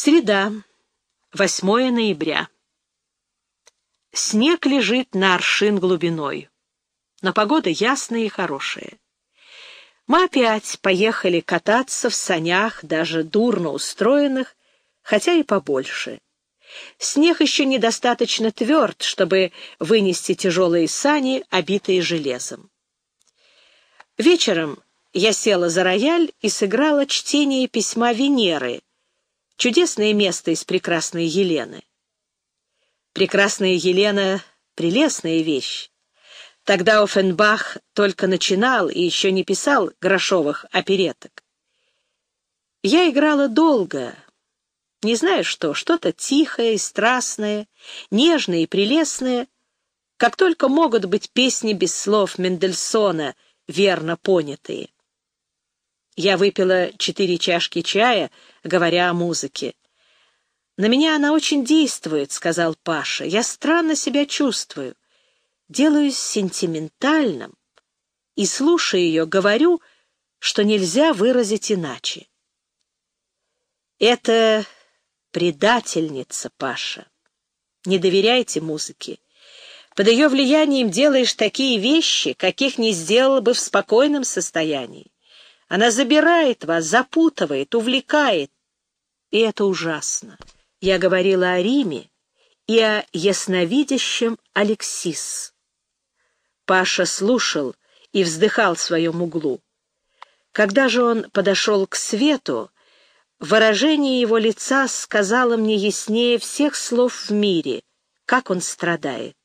Среда, 8 ноября. Снег лежит на аршин глубиной, но погода ясная и хорошая. Мы опять поехали кататься в санях, даже дурно устроенных, хотя и побольше. Снег еще недостаточно тверд, чтобы вынести тяжелые сани, обитые железом. Вечером я села за рояль и сыграла чтение письма Венеры, чудесное место из прекрасной Елены. Прекрасная Елена — прелестная вещь. Тогда Оффенбах только начинал и еще не писал грошовых опереток. Я играла долго, не знаю что, что-то тихое и страстное, нежное и прелестное, как только могут быть песни без слов Мендельсона, верно понятые. Я выпила четыре чашки чая, говоря о музыке. «На меня она очень действует», — сказал Паша. «Я странно себя чувствую. Делаюсь сентиментальным и, слушая ее, говорю, что нельзя выразить иначе». «Это предательница, Паша. Не доверяйте музыке. Под ее влиянием делаешь такие вещи, каких не сделал бы в спокойном состоянии. Она забирает вас, запутывает, увлекает. И это ужасно. Я говорила о Риме и о ясновидящем Алексис. Паша слушал и вздыхал в своем углу. Когда же он подошел к свету, выражение его лица сказало мне яснее всех слов в мире, как он страдает.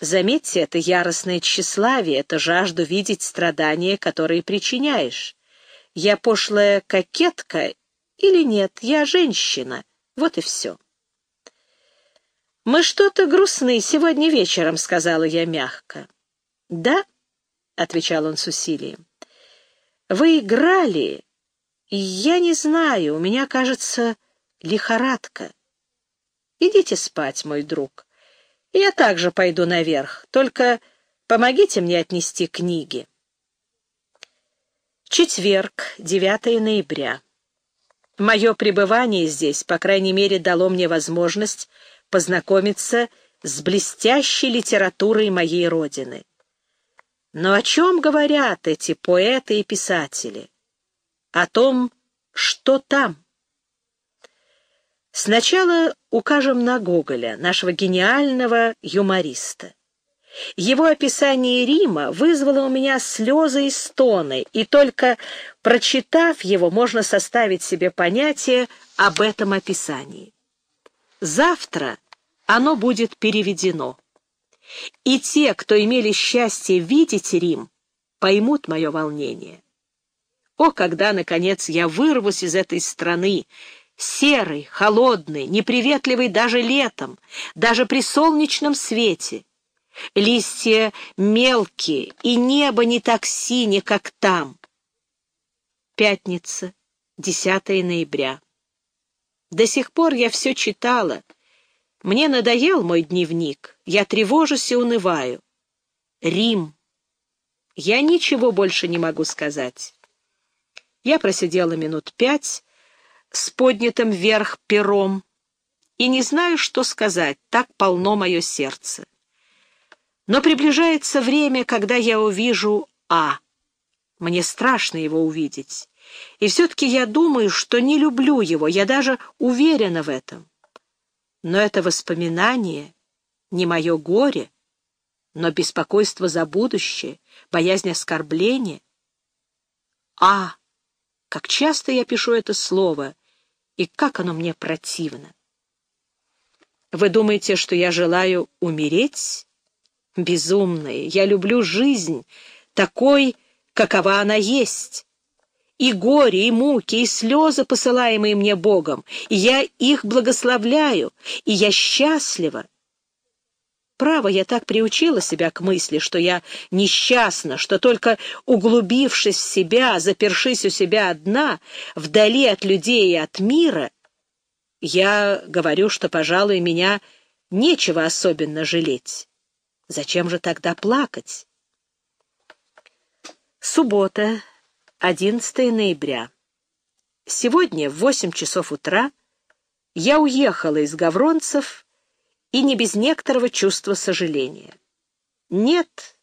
Заметьте, это яростное тщеславие, это жажду видеть страдания, которые причиняешь. Я пошлая кокетка или нет, я женщина. Вот и все. «Мы что-то грустны сегодня вечером», — сказала я мягко. «Да», — отвечал он с усилием. «Вы играли, и я не знаю, у меня, кажется, лихорадка. Идите спать, мой друг. Я также пойду наверх, только помогите мне отнести книги. Четверг, 9 ноября. Мое пребывание здесь, по крайней мере, дало мне возможность познакомиться с блестящей литературой моей родины. Но о чем говорят эти поэты и писатели? О том, что там. Сначала укажем на Гоголя, нашего гениального юмориста. Его описание Рима вызвало у меня слезы и стоны, и только прочитав его, можно составить себе понятие об этом описании. Завтра оно будет переведено. И те, кто имели счастье видеть Рим, поймут мое волнение. О, когда, наконец, я вырвусь из этой страны, серый, холодный, неприветливый даже летом, даже при солнечном свете. Листья мелкие, и небо не так синее, как там. Пятница, 10 ноября. До сих пор я все читала. Мне надоел мой дневник, я тревожусь и унываю. Рим. Я ничего больше не могу сказать. Я просидела минут пять, с поднятым вверх пером, и не знаю, что сказать, так полно мое сердце. Но приближается время, когда я увижу А. Мне страшно его увидеть. И все-таки я думаю, что не люблю его, я даже уверена в этом. Но это воспоминание не мое горе, но беспокойство за будущее, боязнь оскорбления. А, как часто я пишу это слово — и как оно мне противно. Вы думаете, что я желаю умереть? Безумные, я люблю жизнь такой, какова она есть. И горе, и муки, и слезы, посылаемые мне Богом, и я их благословляю, и я счастлива. Право, я так приучила себя к мысли, что я несчастна, что только углубившись в себя, запершись у себя одна, вдали от людей и от мира, я говорю, что, пожалуй, меня нечего особенно жалеть. Зачем же тогда плакать? Суббота, 11 ноября. Сегодня в восемь часов утра я уехала из Гавронцев и не без некоторого чувства сожаления. Нет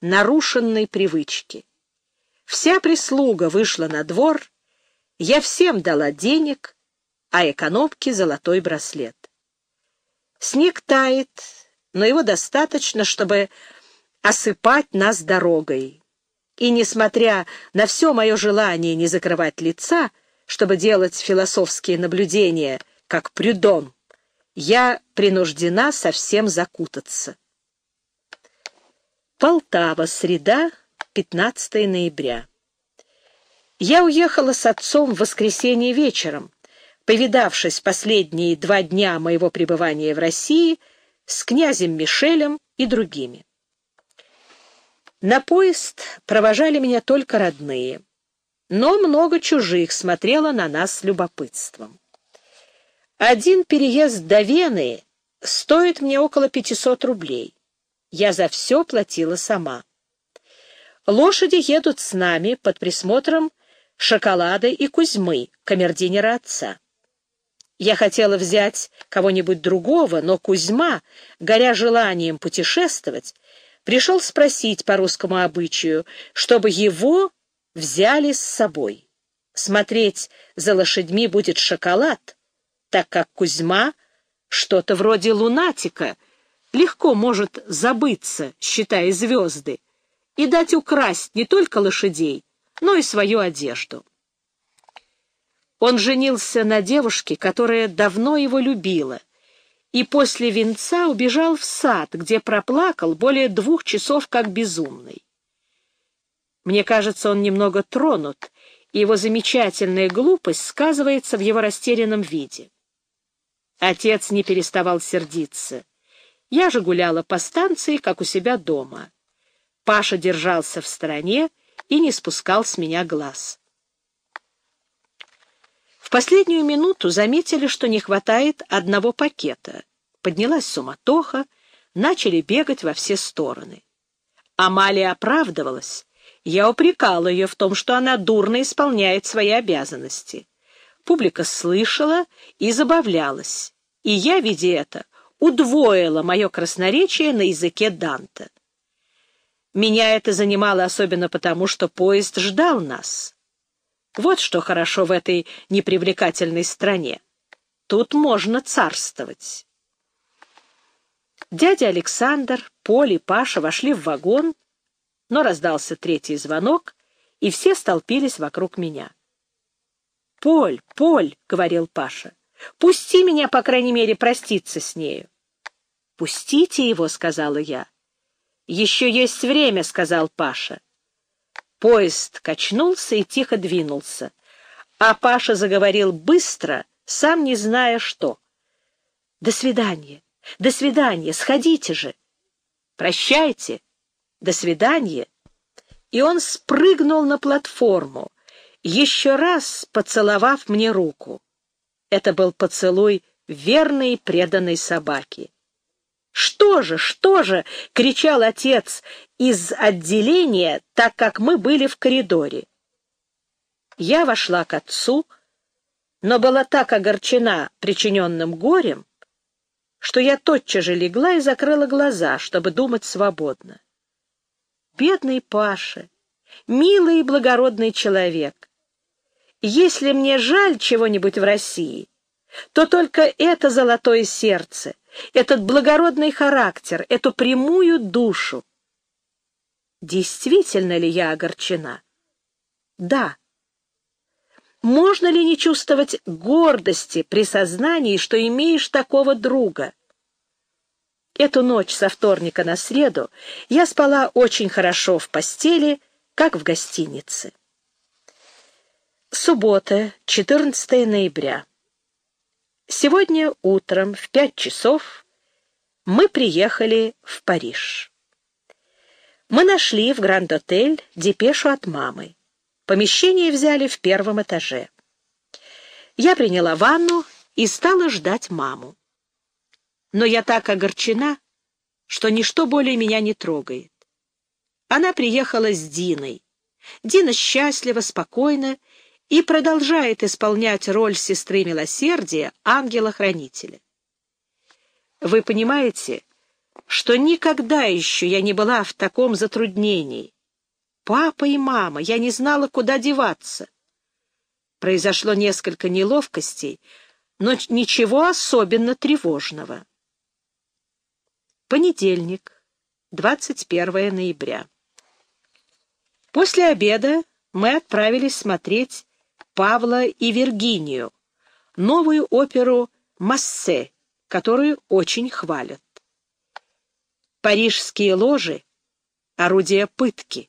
нарушенной привычки. Вся прислуга вышла на двор, я всем дала денег, а экономке золотой браслет. Снег тает, но его достаточно, чтобы осыпать нас дорогой. И, несмотря на все мое желание не закрывать лица, чтобы делать философские наблюдения, как Прюдон, я принуждена совсем закутаться. Полтава, среда, 15 ноября. Я уехала с отцом в воскресенье вечером, повидавшись последние два дня моего пребывания в России с князем Мишелем и другими. На поезд провожали меня только родные но много чужих смотрело на нас с любопытством. Один переезд до Вены стоит мне около 500 рублей. Я за все платила сама. Лошади едут с нами под присмотром Шоколада и Кузьмы, камердинера отца. Я хотела взять кого-нибудь другого, но Кузьма, горя желанием путешествовать, пришел спросить по русскому обычаю, чтобы его взяли с собой. Смотреть за лошадьми будет шоколад, так как Кузьма что-то вроде лунатика, легко может забыться, считая звезды, и дать украсть не только лошадей, но и свою одежду. Он женился на девушке, которая давно его любила, и после венца убежал в сад, где проплакал более двух часов как безумный. Мне кажется, он немного тронут, и его замечательная глупость сказывается в его растерянном виде. Отец не переставал сердиться. Я же гуляла по станции, как у себя дома. Паша держался в стороне и не спускал с меня глаз. В последнюю минуту заметили, что не хватает одного пакета. Поднялась суматоха, начали бегать во все стороны. Амалия оправдывалась, я упрекал ее в том, что она дурно исполняет свои обязанности. Публика слышала и забавлялась, и я, видя это, удвоила мое красноречие на языке Данте. Меня это занимало особенно потому, что поезд ждал нас. Вот что хорошо в этой непривлекательной стране. Тут можно царствовать. Дядя Александр, Поль и Паша вошли в вагон, но раздался третий звонок, и все столпились вокруг меня. «Поль, Поль!» — говорил Паша. «Пусти меня, по крайней мере, проститься с нею». «Пустите его», — сказала я. «Еще есть время», — сказал Паша. Поезд качнулся и тихо двинулся, а Паша заговорил быстро, сам не зная что. «До свидания, до свидания, сходите же!» «Прощайте!» До свидания. И он спрыгнул на платформу, еще раз поцеловав мне руку. Это был поцелуй верной и преданной собаки. «Что же, что же?» — кричал отец из отделения, так как мы были в коридоре. Я вошла к отцу, но была так огорчена причиненным горем, что я тотчас же легла и закрыла глаза, чтобы думать свободно. Бедный Паша, милый и благородный человек. Если мне жаль чего-нибудь в России, то только это золотое сердце, этот благородный характер, эту прямую душу. Действительно ли я огорчена? Да. Можно ли не чувствовать гордости при сознании, что имеешь такого друга? Эту ночь со вторника на среду я спала очень хорошо в постели, как в гостинице. Суббота, 14 ноября. Сегодня утром в пять часов мы приехали в Париж. Мы нашли в Гранд-отель депешу от мамы. Помещение взяли в первом этаже. Я приняла ванну и стала ждать маму но я так огорчена, что ничто более меня не трогает. Она приехала с Диной. Дина счастлива, спокойна и продолжает исполнять роль сестры милосердия, ангела-хранителя. Вы понимаете, что никогда еще я не была в таком затруднении. Папа и мама, я не знала, куда деваться. Произошло несколько неловкостей, но ничего особенно тревожного. Понедельник, 21 ноября. После обеда мы отправились смотреть Павла и Виргинию, новую оперу «Массе», которую очень хвалят. Парижские ложи — орудия пытки.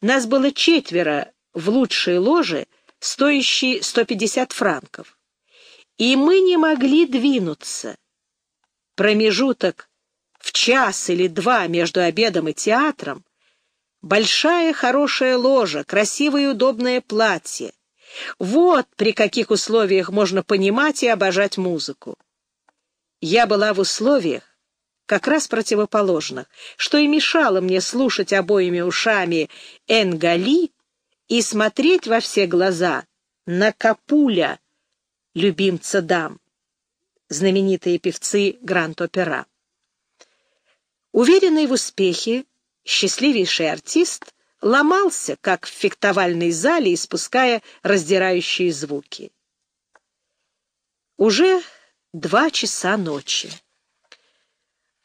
Нас было четверо в лучшей ложе, стоящей 150 франков. И мы не могли двинуться. Промежуток в час или два между обедом и театром, большая хорошая ложа, красивое и удобное платье. Вот при каких условиях можно понимать и обожать музыку. Я была в условиях, как раз противоположных, что и мешало мне слушать обоими ушами Энгали и смотреть во все глаза на Капуля, любимца дам, знаменитые певцы Гранд-Опера. Уверенный в успехе, счастливейший артист ломался, как в фехтовальной зале, испуская раздирающие звуки. Уже два часа ночи.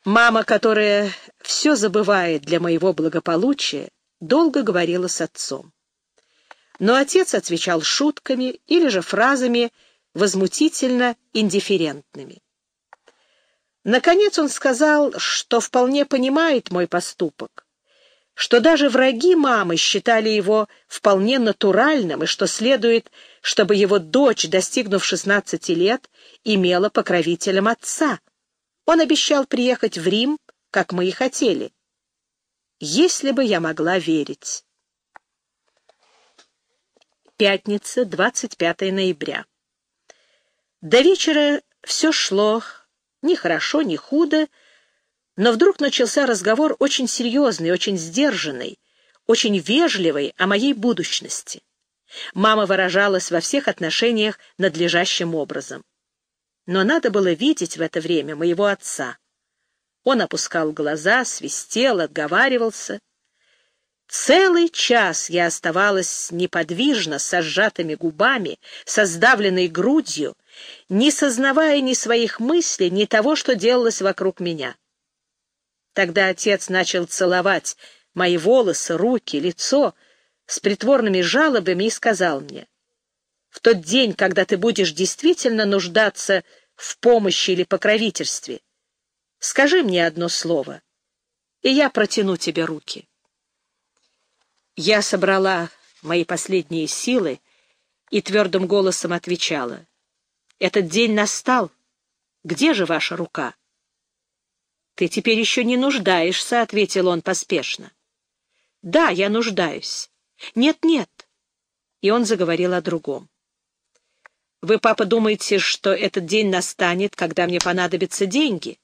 Мама, которая все забывает для моего благополучия, долго говорила с отцом. Но отец отвечал шутками или же фразами возмутительно индифферентными. Наконец он сказал, что вполне понимает мой поступок, что даже враги мамы считали его вполне натуральным и что следует, чтобы его дочь, достигнув 16 лет, имела покровителем отца. Он обещал приехать в Рим, как мы и хотели. Если бы я могла верить. Пятница, 25 ноября. До вечера все шло ни хорошо, ни худо, но вдруг начался разговор очень серьезный, очень сдержанный, очень вежливый о моей будущности. Мама выражалась во всех отношениях надлежащим образом. Но надо было видеть в это время моего отца. Он опускал глаза, свистел, отговаривался. Целый час я оставалась неподвижно, с сжатыми губами, со сдавленной грудью, не сознавая ни своих мыслей, ни того, что делалось вокруг меня. Тогда отец начал целовать мои волосы, руки, лицо с притворными жалобами и сказал мне, «В тот день, когда ты будешь действительно нуждаться в помощи или покровительстве, скажи мне одно слово, и я протяну тебе руки». Я собрала мои последние силы и твердым голосом отвечала, этот день настал. Где же ваша рука? Ты теперь еще не нуждаешься, — ответил он поспешно. Да, я нуждаюсь. Нет-нет. И он заговорил о другом. Вы, папа, думаете, что этот день настанет, когда мне понадобятся деньги?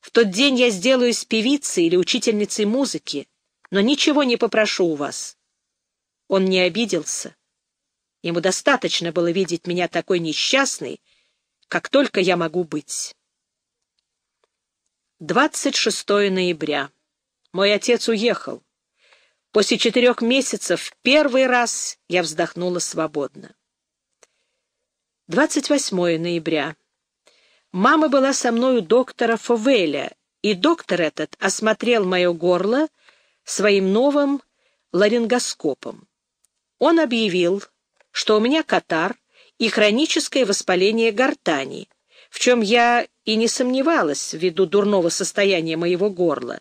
В тот день я сделаюсь певицей или учительницей музыки, но ничего не попрошу у вас. Он не обиделся. Ему достаточно было видеть меня такой несчастной, как только я могу быть. 26 ноября. Мой отец уехал. После четырех месяцев первый раз я вздохнула свободно. 28 ноября. Мама была со мной у доктора Фовеля, и доктор этот осмотрел мое горло своим новым ларингоскопом. Он объявил, что у меня катар и хроническое воспаление гортани, в чем я и не сомневалась ввиду дурного состояния моего горла,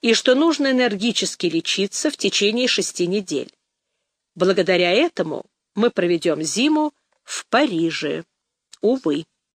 и что нужно энергически лечиться в течение шести недель. Благодаря этому мы проведем зиму в Париже. Увы.